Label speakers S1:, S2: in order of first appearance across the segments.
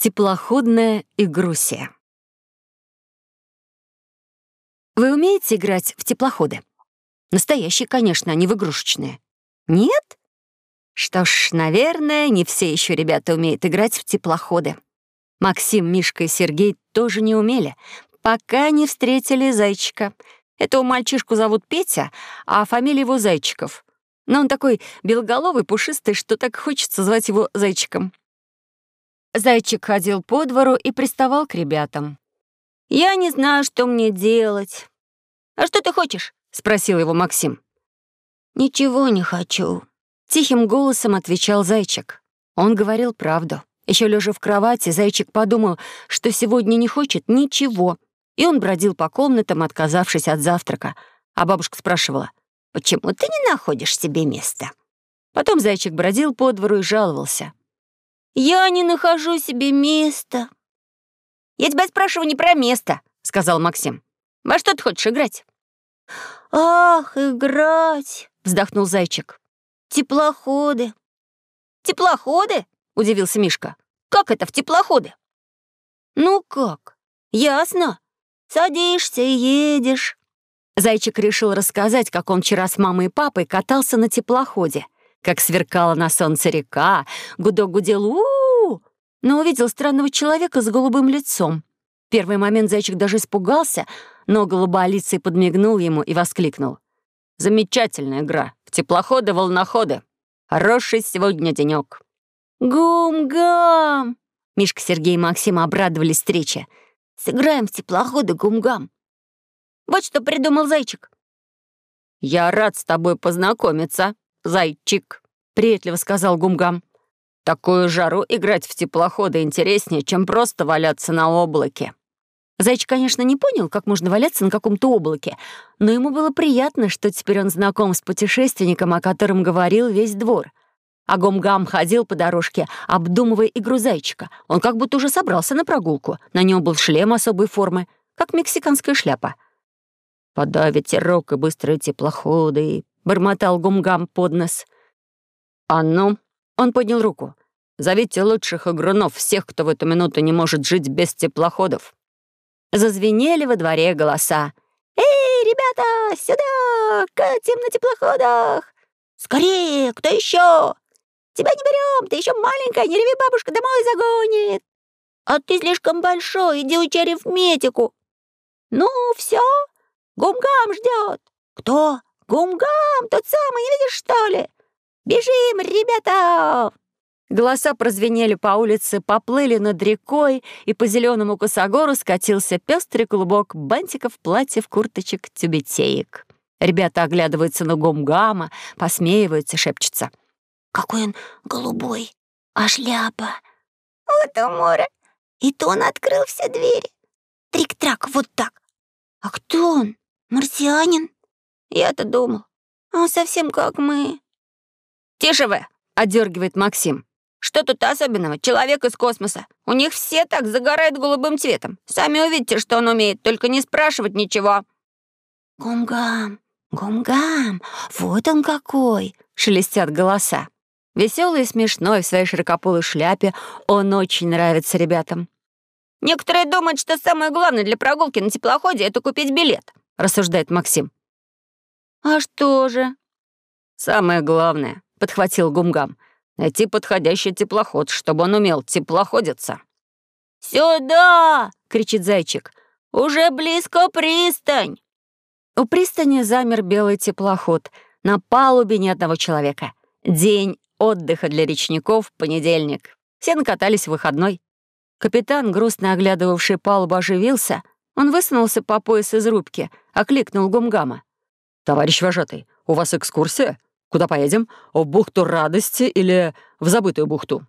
S1: Теплоходная Игрусия. Вы умеете играть в теплоходы? Настоящие, конечно, а не в игрушечные. Нет? Что ж, наверное, не все еще ребята умеют играть в теплоходы. Максим, Мишка и Сергей тоже не умели, пока не встретили зайчика. Этого мальчишку зовут Петя, а фамилия его Зайчиков. Но он такой белоголовый, пушистый, что так хочется звать его Зайчиком. Зайчик ходил по двору и приставал к ребятам. «Я не знаю, что мне делать». «А что ты хочешь?» — спросил его Максим. «Ничего не хочу», — тихим голосом отвечал Зайчик. Он говорил правду. Еще лежа в кровати, Зайчик подумал, что сегодня не хочет ничего, и он бродил по комнатам, отказавшись от завтрака. А бабушка спрашивала, «Почему ты не находишь себе места?» Потом Зайчик бродил по двору и жаловался. Я не нахожу себе места. Я тебя спрашиваю не про место, сказал Максим. Во что ты хочешь играть? Ах, играть, вздохнул зайчик. Теплоходы. Теплоходы? удивился Мишка. Как это в теплоходы? Ну как? Ясно. Садишься и едешь. Зайчик решил рассказать, как он вчера с мамой и папой катался на теплоходе — как сверкала на солнце река, гудок гудел у, -у, -у но увидел странного человека с голубым лицом. В первый момент зайчик даже испугался, но голуболицый подмигнул ему и воскликнул. «Замечательная игра! В теплоходы-волноходы! Хороший сегодня денек!» «Гум-гам!» Мишка, Сергей и Максим обрадовались встрече. «Сыграем в теплоходы гум-гам!» Вот что придумал зайчик. «Я рад с тобой познакомиться», зайчик», — приветливо сказал Гумгам. «Такую жару играть в теплоходы интереснее, чем просто валяться на облаке». Зайчик, конечно, не понял, как можно валяться на каком-то облаке, но ему было приятно, что теперь он знаком с путешественником, о котором говорил весь двор. А Гумгам ходил по дорожке, обдумывая игру зайчика. Он как будто уже собрался на прогулку. На нем был шлем особой формы, как мексиканская шляпа. «Подай ветерок и быстрые теплоходы, бормотал Гумгам под нос. «А ну!» — он поднял руку. «Зовите лучших игрунов, всех, кто в эту минуту не может жить без теплоходов». Зазвенели во дворе голоса. «Эй, ребята, сюда! Катим на теплоходах! Скорее, кто еще? Тебя не берем, ты еще маленькая, не реви, бабушка домой загонит. А ты слишком большой, иди учи арифметику. Ну, все, Гумгам ждет. Кто? «Гум-гам, тот самый, не видишь, что ли? Бежим, ребята!» Голоса прозвенели по улице, поплыли над рекой, и по зеленому косогору скатился пестрый клубок бантиков, платьев, курточек, тюбетеек. Ребята оглядываются на Гумгама, посмеиваются, шепчутся. «Какой он голубой! А шляпа!» «Вот умора! И то он открыл все двери! Трик-трак, вот так! А кто он? Марсианин?» Я-то думал, он совсем как мы. Тише вы, одергивает Максим. Что тут особенного? Человек из космоса. У них все так загорают голубым цветом. Сами увидите, что он умеет, только не спрашивать ничего. Гумгам, гумгам, вот он какой, шелестят голоса. Веселый и смешной в своей широкополой шляпе, он очень нравится ребятам. «Некоторые думают, что самое главное для прогулки на теплоходе — это купить билет», — рассуждает Максим. «А что же?» «Самое главное», — подхватил Гумгам, «найти подходящий теплоход, чтобы он умел теплоходиться». «Сюда!» — кричит зайчик. «Уже близко пристань!» У пристани замер белый теплоход. На палубе ни одного человека. День отдыха для речников — понедельник. Все накатались в выходной. Капитан, грустно оглядывавший палубу, оживился. Он высунулся по пояс из рубки, окликнул Гумгама. «Товарищ вожатый, у вас экскурсия? Куда поедем? В бухту радости или в забытую бухту?»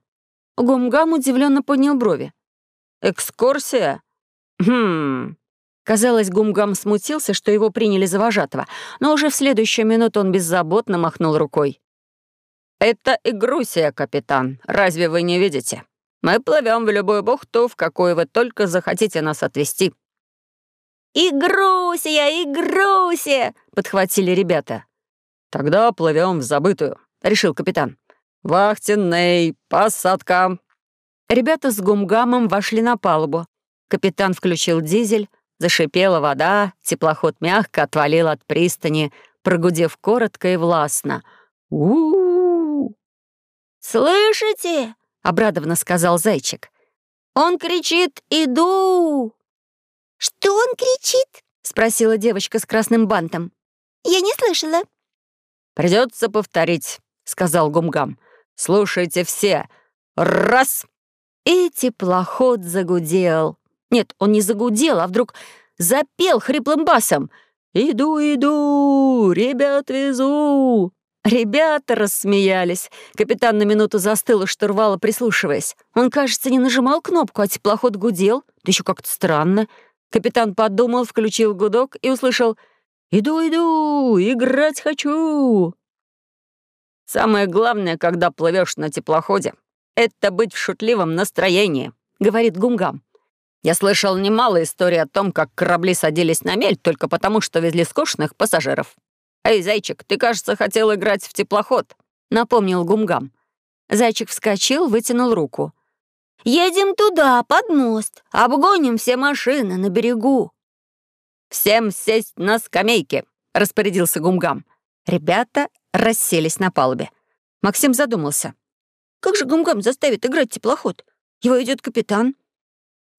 S1: Гумгам удивленно поднял брови. «Экскурсия? Хм...» Казалось, Гумгам смутился, что его приняли за вожатого, но уже в следующую минуту он беззаботно махнул рукой. «Это Игрусия, капитан. Разве вы не видите? Мы плывем в любую бухту, в какую вы только захотите нас отвезти. «Игрусия, Игрусия!» — подхватили ребята. «Тогда плывем в забытую», — решил капитан. «Вахтенный, посадка!» Ребята с гумгамом вошли на палубу. Капитан включил дизель, зашипела вода, теплоход мягко отвалил от пристани, прогудев коротко и властно. у у, -у.
S2: «Слышите?» — обрадованно сказал зайчик. «Он кричит «Иду!»
S3: «Что он кричит?»
S1: — спросила девочка с красным бантом.
S3: «Я не слышала».
S1: «Придется повторить», — сказал Гумгам. «Слушайте все. Раз!» И теплоход загудел. Нет, он не загудел, а вдруг запел хриплым басом. «Иду, иду, ребят везу!» Ребята рассмеялись. Капитан на минуту застыл у штурвала, прислушиваясь. Он, кажется, не нажимал кнопку, а теплоход гудел. Да еще как-то странно. Капитан подумал, включил гудок и услышал «Иду, иду, играть хочу!» «Самое главное, когда плывешь на теплоходе, это быть в шутливом настроении», — говорит Гумгам. «Я слышал немало историй о том, как корабли садились на мель только потому, что везли скучных пассажиров. Эй, зайчик, ты, кажется, хотел играть в теплоход», — напомнил Гумгам. Зайчик вскочил, вытянул руку.
S2: «Едем туда, под мост, обгоним все машины на берегу».
S1: «Всем сесть на скамейке», — распорядился Гумгам. Ребята расселись на палубе. Максим задумался.
S2: «Как же Гумгам заставит играть теплоход? Его идет капитан».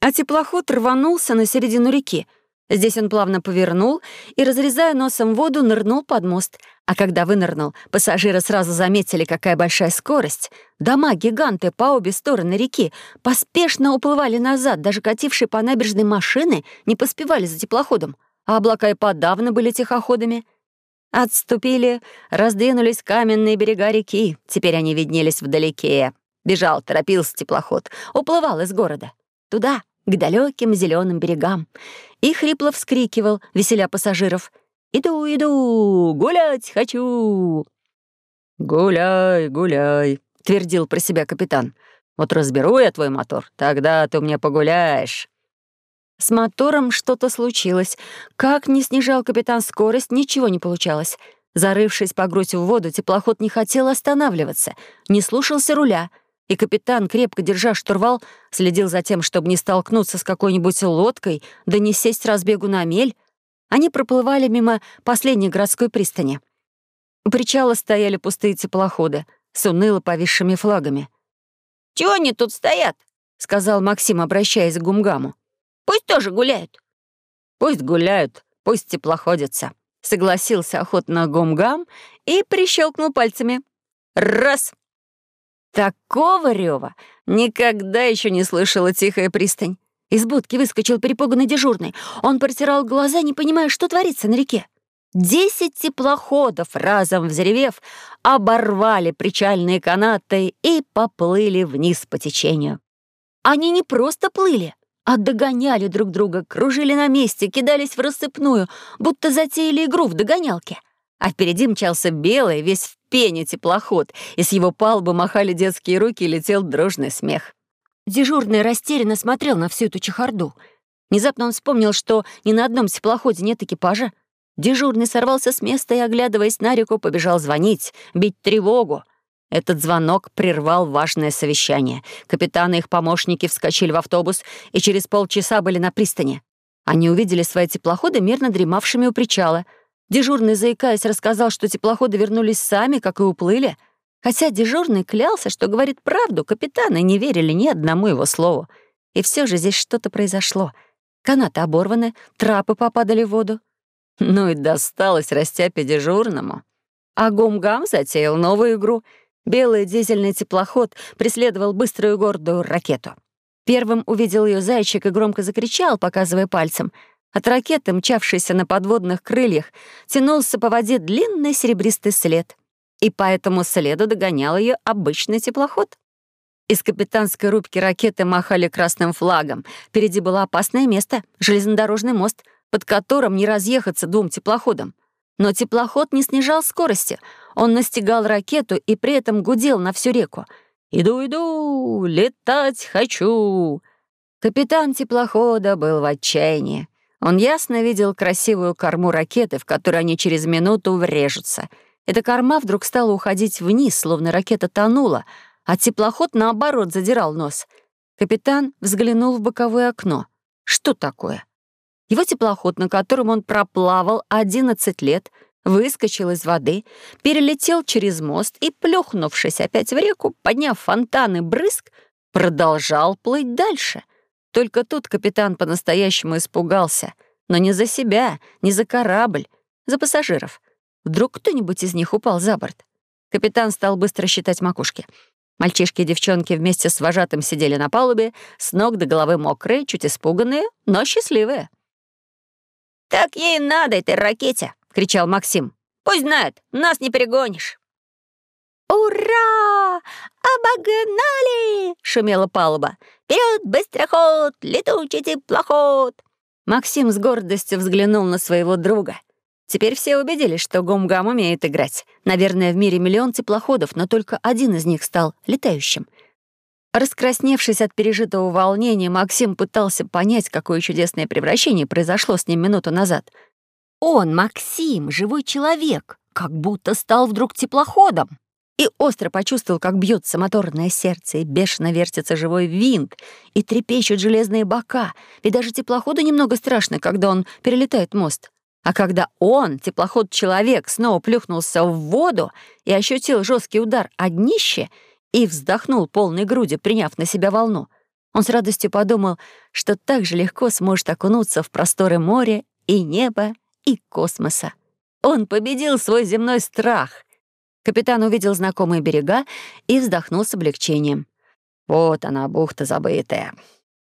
S1: А теплоход рванулся на середину реки — Здесь он плавно повернул и, разрезая носом воду, нырнул под мост. А когда вынырнул, пассажиры сразу заметили, какая большая скорость. Дома-гиганты по обе стороны реки поспешно уплывали назад, даже катившие по набережной машины не поспевали за теплоходом, а облака и подавно были тихоходами. Отступили, раздвинулись каменные берега реки. Теперь они виднелись вдалеке. Бежал, торопился теплоход, уплывал из города. Туда, к далеким зеленым берегам и хрипло вскрикивал, веселя пассажиров. «Иду, иду, гулять хочу!» «Гуляй, гуляй», — твердил про себя капитан. «Вот разберу я твой мотор, тогда ты мне погуляешь». С мотором что-то случилось. Как ни снижал капитан скорость, ничего не получалось. Зарывшись по грудь в воду, теплоход не хотел останавливаться, не слушался руля — и капитан, крепко держа штурвал, следил за тем, чтобы не столкнуться с какой-нибудь лодкой, да не сесть разбегу на мель. Они проплывали мимо последней городской пристани. У причала стояли пустые теплоходы с уныло повисшими флагами.
S2: «Чего они тут стоят?»
S1: — сказал Максим, обращаясь к Гумгаму.
S2: «Пусть тоже гуляют».
S1: «Пусть гуляют, пусть теплоходятся», — согласился охотно Гумгам и прищелкнул пальцами. «Раз!» Такого рева никогда еще не слышала тихая пристань. Из будки выскочил перепуганный дежурный. Он протирал глаза, не понимая, что творится на реке. Десять теплоходов, разом взревев, оборвали причальные канаты и поплыли вниз по течению. Они не просто плыли, а догоняли друг друга, кружили на месте, кидались в рассыпную, будто затеяли игру в догонялке. А впереди мчался белый, весь в пене теплоход, и с его палубы махали детские руки и летел дружный смех. Дежурный растерянно смотрел на всю эту чехарду. Внезапно он вспомнил, что ни на одном теплоходе нет экипажа. Дежурный сорвался с места и, оглядываясь на реку, побежал звонить, бить тревогу. Этот звонок прервал важное совещание. Капитаны и их помощники вскочили в автобус и через полчаса были на пристани. Они увидели свои теплоходы, мирно дремавшими у причала — Дежурный, заикаясь, рассказал, что теплоходы вернулись сами, как и уплыли. Хотя дежурный клялся, что говорит правду, капитаны не верили ни одному его слову. И все же здесь что-то произошло. Канаты оборваны, трапы попадали в воду. Ну и досталось растяпе дежурному. А Гумгам затеял новую игру. Белый дизельный теплоход преследовал быструю гордую ракету. Первым увидел ее зайчик и громко закричал, показывая пальцем — от ракеты, мчавшейся на подводных крыльях, тянулся по воде длинный серебристый след. И по этому следу догонял ее обычный теплоход. Из капитанской рубки ракеты махали красным флагом. Впереди было опасное место — железнодорожный мост, под которым не разъехаться двум теплоходам. Но теплоход не снижал скорости. Он настигал ракету и при этом гудел на всю реку. «Иду, иду, летать хочу!» Капитан теплохода был в отчаянии. Он ясно видел красивую корму ракеты, в которой они через минуту врежутся. Эта корма вдруг стала уходить вниз, словно ракета тонула, а теплоход, наоборот, задирал нос. Капитан взглянул в боковое окно. Что такое? Его теплоход, на котором он проплавал 11 лет, выскочил из воды, перелетел через мост и, плюхнувшись опять в реку, подняв фонтаны брызг, продолжал плыть дальше. Только тут капитан по-настоящему испугался. Но не за себя, не за корабль, за пассажиров. Вдруг кто-нибудь из них упал за борт. Капитан стал быстро считать макушки. Мальчишки и девчонки вместе с вожатым сидели на палубе, с ног до головы мокрые, чуть испуганные, но счастливые.
S2: «Так ей надо, этой ракете!» — кричал Максим. «Пусть знает, нас не перегонишь!»
S3: «Ура! Обогнали!» — шумела палуба. «Вперед, быстроход, летучий теплоход!»
S1: Максим с гордостью взглянул на своего друга. Теперь все убедились, что Гумгам умеет играть. Наверное, в мире миллион теплоходов, но только один из них стал летающим. Раскрасневшись от пережитого волнения, Максим пытался понять, какое чудесное превращение произошло с ним минуту назад. Он, Максим, живой человек, как будто стал вдруг теплоходом и остро почувствовал, как бьется моторное сердце, и бешено вертится живой винт, и трепещут железные бока, и даже теплоходу немного страшно, когда он перелетает мост. А когда он, теплоход-человек, снова плюхнулся в воду и ощутил жесткий удар о днище и вздохнул полной грудью, приняв на себя волну, он с радостью подумал, что так же легко сможет окунуться в просторы моря и неба и космоса. Он победил свой земной страх — Капитан увидел знакомые берега и вздохнул с облегчением. Вот она, бухта забытая.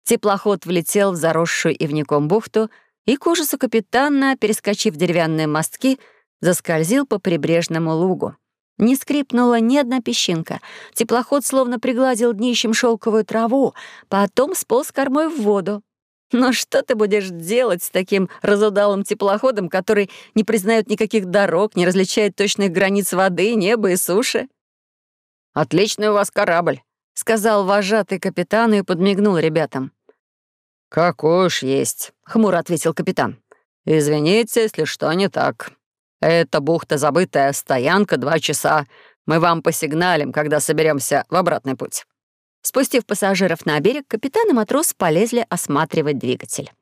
S1: Теплоход влетел в заросшую ивником бухту, и к ужасу капитана, перескочив деревянные мостки, заскользил по прибрежному лугу. Не скрипнула ни одна песчинка. Теплоход словно пригладил днищем шелковую траву, потом сполз кормой в воду. Но что ты будешь делать с таким разудалым теплоходом, который не признает никаких дорог, не различает точных границ воды, неба и суши? «Отличный у вас корабль», — сказал вожатый капитану и подмигнул ребятам. «Какой уж есть», — хмуро ответил капитан. «Извините, если что не так. Это бухта забытая, стоянка два часа. Мы вам посигналим, когда соберемся в обратный путь». Спустив пассажиров на берег, капитан и матрос полезли осматривать двигатель.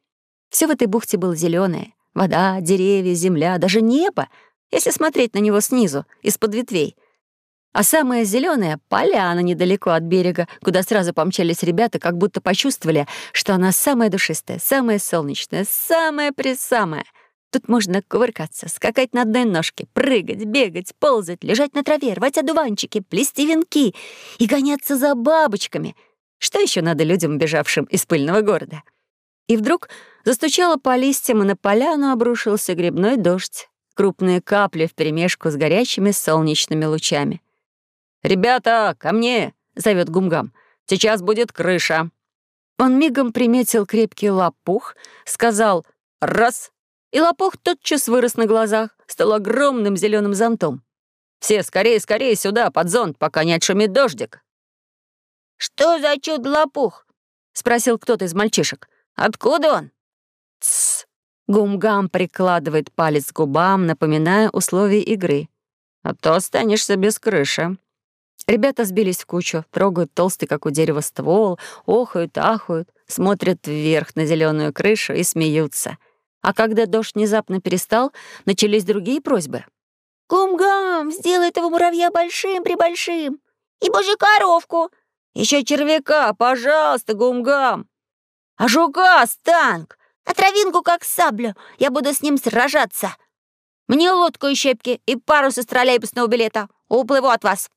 S1: Все в этой бухте было зеленое: Вода, деревья, земля, даже небо, если смотреть на него снизу, из-под ветвей. А самое зеленое — поляна недалеко от берега, куда сразу помчались ребята, как будто почувствовали, что она самая душистая, самая солнечная, самая-пресамая — Тут можно кувыркаться, скакать на одной ножке, прыгать, бегать, ползать, лежать на траве, рвать одуванчики, плести венки и гоняться за бабочками. Что еще надо людям, бежавшим из пыльного города? И вдруг застучало по листьям, и на поляну обрушился грибной дождь. Крупные капли вперемешку с горячими солнечными лучами. «Ребята, ко мне!» — зовет Гумгам. «Сейчас будет крыша». Он мигом приметил крепкий лопух, сказал «раз», и лопух тотчас вырос на глазах, стал огромным зеленым зонтом. «Все скорее, скорее сюда, под зонт, пока не отшумит дождик».
S2: «Что за чудо-лопух?»
S1: — спросил кто-то из мальчишек. «Откуда он?» «Тссс!» — Гумгам прикладывает палец к губам, напоминая условия игры. «А то останешься без крыши». Ребята сбились в кучу, трогают толстый, как у дерева, ствол, охают, ахают, смотрят вверх на зеленую крышу и смеются — а когда дождь внезапно перестал, начались другие просьбы.
S3: «Гум-гам, сделай этого муравья большим-пребольшим! И божью коровку!
S2: Еще червяка, пожалуйста, гум-гам! А жука, станк!
S3: А травинку как саблю, я буду с ним сражаться!
S2: Мне лодку и щепки, и парус из троллейбусного билета. Уплыву от вас!»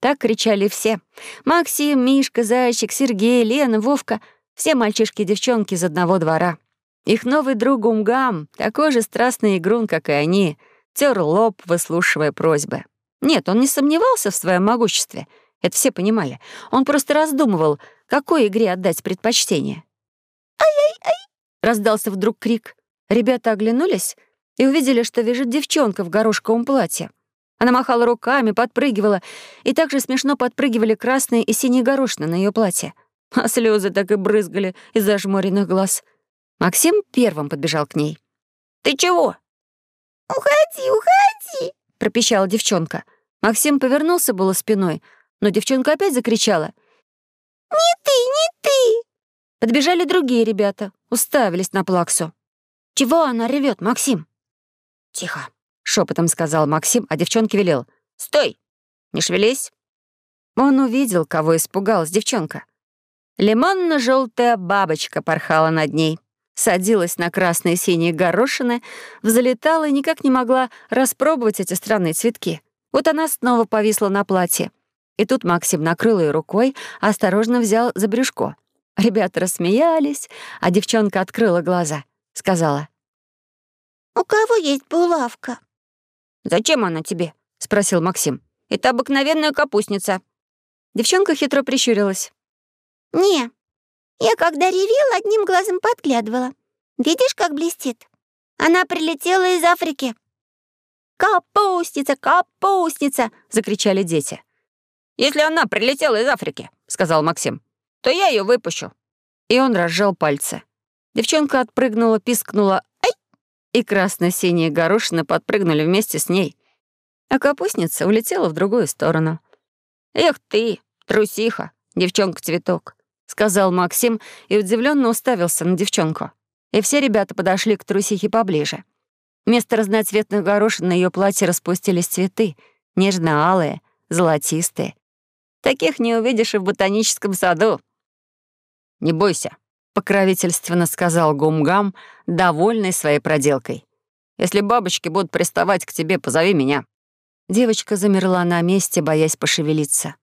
S1: Так кричали все. Максим, Мишка, Зайчик, Сергей, Лена, Вовка — все мальчишки и девчонки из одного двора. Их новый друг Умгам, такой же страстный игрун, как и они, тер лоб, выслушивая просьбы. Нет, он не сомневался в своем могуществе. Это все понимали. Он просто раздумывал, какой игре отдать предпочтение.
S3: «Ай-ай-ай!»
S1: — раздался вдруг крик. Ребята оглянулись и увидели, что вяжет девчонка в горошковом платье. Она махала руками, подпрыгивала, и также смешно подпрыгивали красные и синие горошины на ее платье. А слезы так и брызгали из зажмуренных глаз. Максим первым подбежал к ней.
S2: «Ты чего?»
S3: «Уходи, уходи!»
S1: — пропищала девчонка. Максим повернулся было спиной, но девчонка опять закричала.
S3: Не ты, не ты!»
S1: Подбежали другие ребята, уставились на плаксу. «Чего она ревет, Максим?» «Тихо», — шепотом сказал Максим, а девчонке велел. «Стой! Не шевелись!» Он увидел, кого испугалась девчонка. Лимонно-желтая бабочка порхала над ней, садилась на красные и синие горошины, взлетала и никак не могла распробовать эти странные цветки. Вот она снова повисла на платье. И тут Максим накрыл ее рукой, осторожно взял за брюшко. Ребята рассмеялись, а девчонка открыла глаза. Сказала.
S3: «У кого есть булавка?»
S1: «Зачем она тебе?» — спросил Максим. «Это обыкновенная капустница». Девчонка хитро прищурилась.
S3: «Не, я когда ревел, одним глазом подглядывала. Видишь, как блестит? Она прилетела из Африки».
S1: «Капустница, капустница!» — закричали дети. «Если она прилетела из Африки», — сказал Максим, «то я ее выпущу». И он разжал пальцы. Девчонка отпрыгнула, пискнула! И красно-синие горошины подпрыгнули вместе с ней. А капустница улетела в другую сторону. «Эх ты, трусиха, девчонка-цветок», — сказал Максим и удивленно уставился на девчонку. И все ребята подошли к трусихе поближе. Вместо разноцветных горошин на ее платье распустились цветы, нежно-алые, золотистые. Таких не увидишь и в ботаническом саду. «Не бойся», — покровительственно сказал Гумгам, довольный своей проделкой. «Если бабочки будут приставать к тебе, позови меня». Девочка замерла на месте, боясь пошевелиться.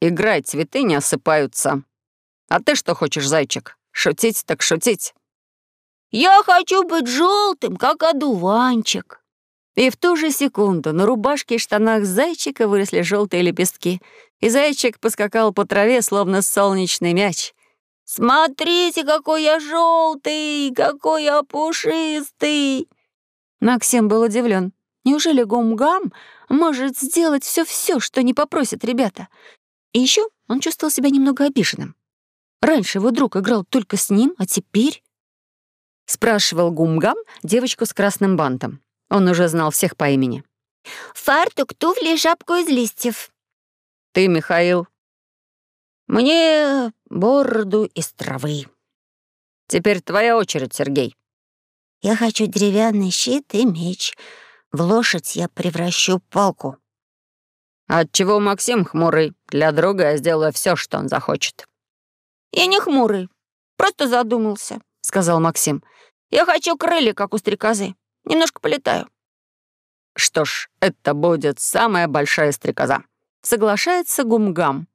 S1: «Играй, цветы не осыпаются. А ты что хочешь, зайчик? Шутить так шутить».
S3: «Я хочу быть желтым, как одуванчик».
S1: И в ту же секунду на рубашке и штанах зайчика выросли желтые лепестки, и зайчик поскакал по траве, словно солнечный мяч.
S3: «Смотрите, какой я желтый, какой я пушистый!»
S1: Максим был удивлен. Неужели Гумгам может сделать все-все, что не попросят ребята? И еще он чувствовал себя немного обиженным. Раньше его друг играл только с ним, а теперь... Спрашивал Гумгам девочку с красным бантом. Он уже знал всех по имени.
S3: «Фартук, туфли и шапку из листьев».
S1: «Ты, Михаил?»
S3: «Мне бороду из травы».
S1: «Теперь твоя очередь, Сергей».
S3: «Я хочу деревянный щит и меч. В лошадь я превращу палку».
S1: «Отчего Максим хмурый? Для друга я сделаю все, что он захочет».
S3: «Я не хмурый, просто задумался», — сказал Максим. «Я хочу крылья, как у стрекозы. Немножко полетаю».
S1: «Что ж, это будет самая большая стрекоза», — соглашается Гумгам.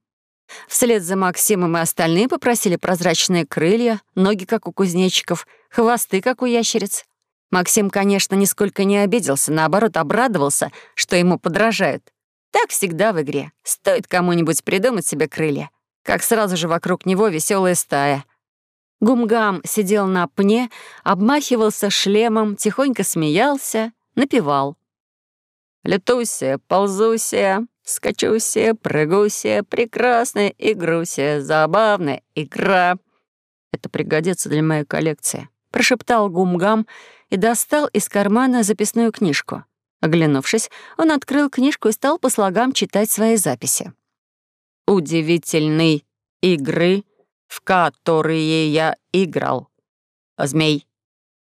S1: Вслед за Максимом и остальные попросили прозрачные крылья, ноги, как у кузнечиков, хвосты, как у ящериц. Максим, конечно, нисколько не обиделся, наоборот, обрадовался, что ему подражают. Так всегда в игре. Стоит кому-нибудь придумать себе крылья, как сразу же вокруг него веселая стая. Гумгам сидел на пне, обмахивался шлемом, тихонько смеялся, напевал. «Летуся, ползуся, Скачуся, прыгуся, прекрасная игруся, забавная игра. Это пригодится для моей коллекции, прошептал Гумгам и достал из кармана записную книжку. Оглянувшись, он открыл книжку и стал по слогам читать свои записи. «Удивительные игры, в которые я играл. Змей,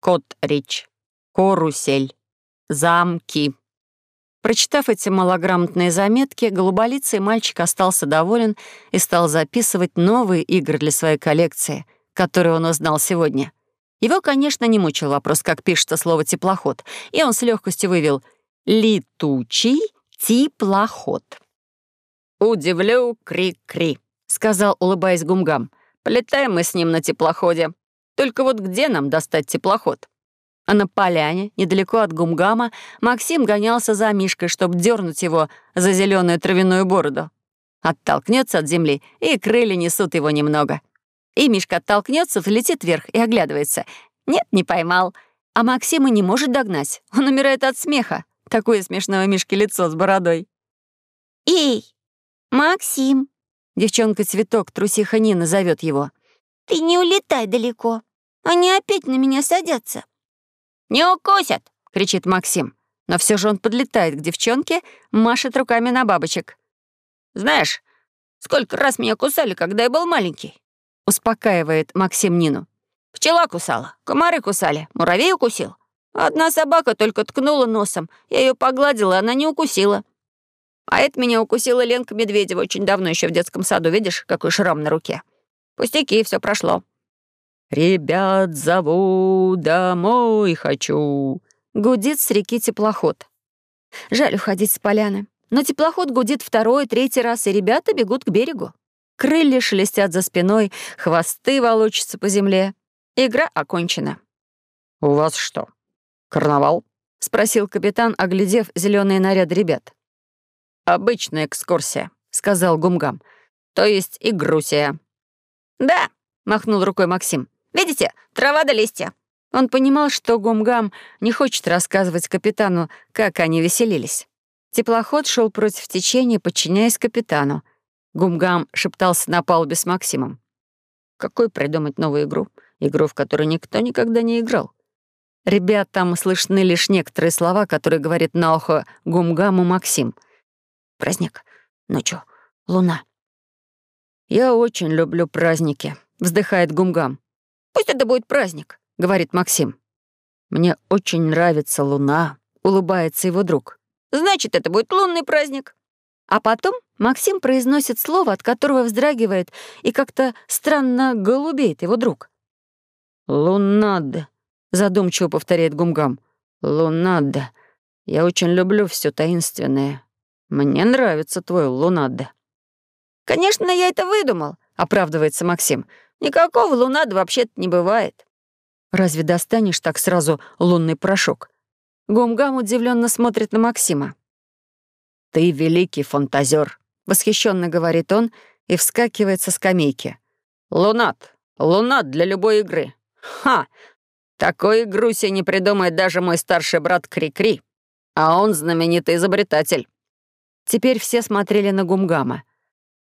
S1: кот-рич, карусель, замки». Прочитав эти малограмотные заметки, голуболицый мальчик остался доволен и стал записывать новые игры для своей коллекции, которые он узнал сегодня. Его, конечно, не мучил вопрос, как пишется слово «теплоход», и он с легкостью вывел «летучий теплоход». «Удивлю, кри-кри», — сказал, улыбаясь Гумгам. «Полетаем мы с ним на теплоходе. Только вот где нам достать теплоход?» А на поляне, недалеко от Гумгама, Максим гонялся за Мишкой, чтобы дернуть его за зеленую травяную бороду. Оттолкнется от земли, и крылья несут его немного. И Мишка оттолкнется, взлетит вверх и оглядывается. Нет, не поймал. А Максима не может догнать. Он умирает от смеха. Такое смешное Мишки лицо с бородой.
S3: «Эй, Максим!»
S1: Девчонка-цветок, трусиха Нина, зовет его.
S3: «Ты не улетай далеко. Они опять на меня садятся».
S2: «Не укусят!»
S1: — кричит Максим. Но все же он подлетает к девчонке, машет руками на бабочек.
S2: «Знаешь, Сколько раз меня кусали, когда я был маленький?»
S1: Успокаивает Максим Нину.
S2: «Пчела кусала, комары кусали, муравей укусил. Одна собака только ткнула носом. Я ее погладила, она не укусила. А это меня укусила Ленка Медведева очень давно, еще в детском саду. Видишь, какой шрам на руке? Пустяки, все прошло.
S1: «Ребят зову, домой хочу», — гудит с реки теплоход. Жаль уходить с поляны. Но теплоход гудит второй, третий раз, и ребята бегут к берегу. Крылья шелестят за спиной, хвосты волочатся по земле. Игра окончена.
S2: «У вас что, карнавал?»
S1: — спросил капитан, оглядев зеленые наряды ребят.
S2: «Обычная экскурсия», — сказал Гумгам. «То есть игрусия». «Да», — махнул рукой Максим. «Видите, трава да листья».
S1: Он понимал, что Гумгам не хочет рассказывать капитану, как они веселились. Теплоход шел против течения, подчиняясь капитану. Гумгам шептался на палубе с Максимом.
S2: «Какой придумать новую игру? Игру, в которой никто никогда не играл.
S1: Ребят, там слышны лишь некоторые слова, которые говорит на ухо Гумгаму Максим.
S2: «Праздник. Ночью. Луна».
S1: «Я очень люблю праздники», — вздыхает Гумгам.
S2: «Пусть это будет праздник», — говорит Максим.
S1: «Мне очень нравится луна», — улыбается его друг.
S2: «Значит, это будет лунный праздник».
S1: А потом Максим произносит слово, от которого вздрагивает и как-то странно голубеет его друг. «Лунада», задумчиво повторяет Гумгам. Лунада. Я очень люблю все таинственное. Мне нравится твой Лунада.
S2: Конечно, я это выдумал, оправдывается Максим. Никакого Лунада вообще-то не бывает.
S1: Разве достанешь так сразу лунный порошок? Гумгам удивленно смотрит на Максима. «Ты великий фантазер», — восхищенно говорит он и вскакивает со скамейки.
S2: «Лунат! Лунат для любой игры! Ха! Такой игру себе не придумает даже мой старший брат Кри-Кри. А он знаменитый изобретатель.
S1: Теперь все смотрели на Гумгама.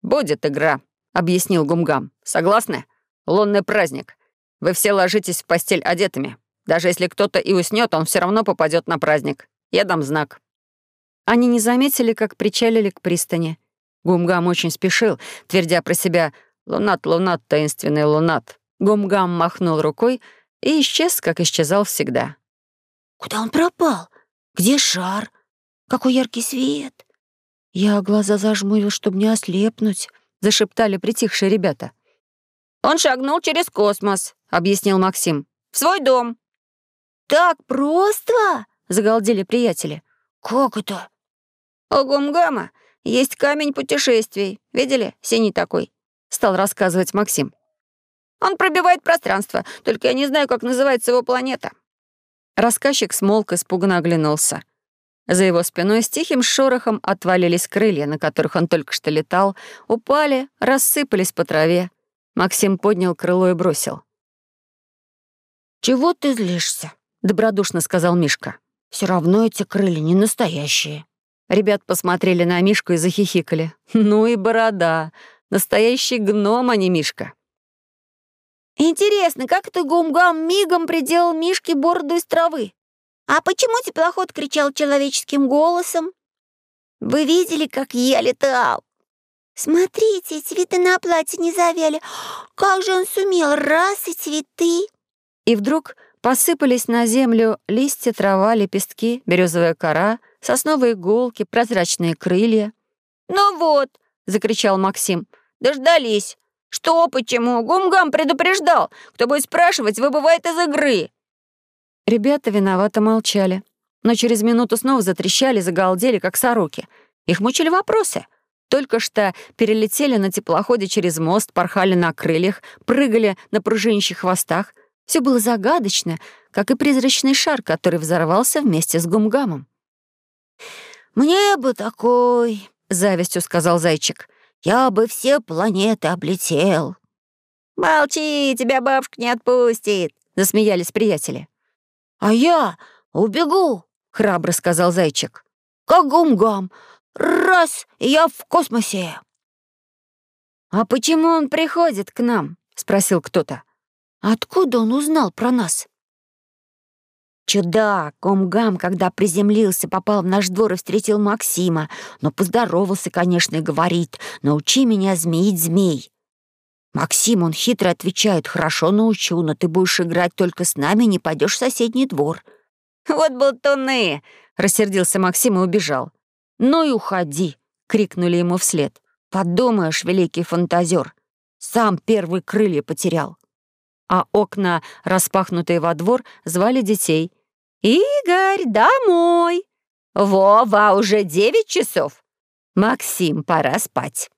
S2: «Будет игра», — объяснил Гумгам. «Согласны? Лунный праздник. Вы все ложитесь в постель одетыми. Даже если кто-то и уснет, он все равно попадет на праздник. Я дам знак».
S1: Они не заметили, как причалили к пристани. Гумгам очень спешил, твердя про себя «Лунат, лунат, таинственный лунат». Гумгам махнул рукой, и исчез, как исчезал всегда.
S3: «Куда он пропал? Где шар? Какой яркий свет!»
S1: Я глаза зажмурил, чтобы не ослепнуть, зашептали притихшие ребята.
S2: «Он шагнул через космос», — объяснил Максим. «В свой дом».
S3: «Так просто?»
S1: — загалдели приятели.
S3: «Как это?»
S2: «У Гумгама есть камень путешествий. Видели? Синий такой», — стал рассказывать Максим. Он пробивает пространство, только я не знаю, как называется его планета».
S1: Рассказчик смолк, испуганно оглянулся. За его спиной с тихим шорохом отвалились крылья, на которых он только что летал, упали, рассыпались по траве. Максим поднял крыло и бросил.
S3: «Чего ты злишься?» — добродушно сказал Мишка. Все равно эти крылья не настоящие».
S1: Ребят посмотрели на Мишку и захихикали. «Ну и борода! Настоящий гном, а не Мишка!»
S3: Интересно, как это Гумгам мигом приделал Мишке бороду из травы? А почему теплоход кричал человеческим голосом? Вы видели, как я летал? Смотрите, цветы на платье не завяли. Как же он сумел, раз и цветы.
S1: И вдруг посыпались на землю листья, трава, лепестки, березовая кора, сосновые иголки, прозрачные крылья.
S2: «Ну вот», — закричал Максим, — «дождались. «Что, почему? Гумгам предупреждал. Кто будет спрашивать, выбывает из игры».
S1: Ребята виновато молчали, но через минуту снова затрещали, загалдели, как сороки. Их мучили вопросы. Только что перелетели на теплоходе через мост, порхали на крыльях, прыгали на пружинищих хвостах. Все было загадочно, как и призрачный шар, который взорвался вместе с гумгамом.
S3: «Мне бы такой», — завистью сказал зайчик я бы все планеты облетел».
S2: «Молчи, тебя бабушка не отпустит», — засмеялись приятели.
S3: «А я убегу», — храбро сказал зайчик. «Как гум-гам, раз, я в космосе».
S1: «А почему он приходит к нам?» — спросил кто-то.
S3: «Откуда он узнал про нас?» Чудак, Комгам, когда приземлился, попал в наш двор и встретил Максима, но поздоровался, конечно, и говорит, «Научи меня змеить змей». Максим, он хитро отвечает, «Хорошо научу, но ты будешь играть только с нами, не пойдешь в соседний двор».
S2: «Вот болтуны!» — рассердился Максим и убежал.
S1: «Ну и уходи!» — крикнули ему вслед. «Подумаешь, великий фантазер, сам первый крылья потерял». А окна, распахнутые во двор, звали детей.
S2: «Игорь, домой! Вова, уже девять часов! Максим, пора спать!»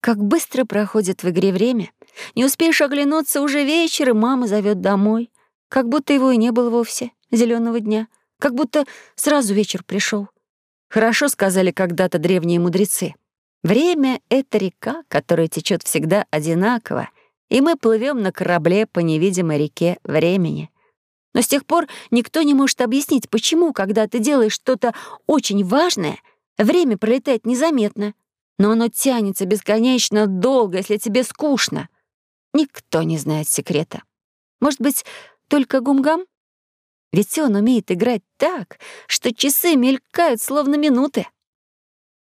S1: Как быстро проходит в игре время. Не успеешь оглянуться, уже вечер, и мама зовет домой. Как будто его и не было вовсе, зеленого дня. Как будто сразу вечер пришел. Хорошо сказали когда-то древние мудрецы. Время — это река, которая течет всегда одинаково, и мы плывем на корабле по невидимой реке времени. Но с тех пор никто не может объяснить, почему, когда ты делаешь что-то очень важное, время пролетает незаметно, но оно тянется бесконечно долго, если тебе скучно. Никто не знает секрета. Может быть, только Гумгам? Ведь он умеет играть так, что часы мелькают, словно минуты.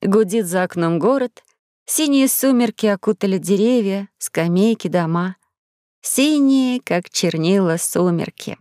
S1: Гудит за окном город, синие сумерки окутали деревья, скамейки, дома. Синие, как чернила, сумерки.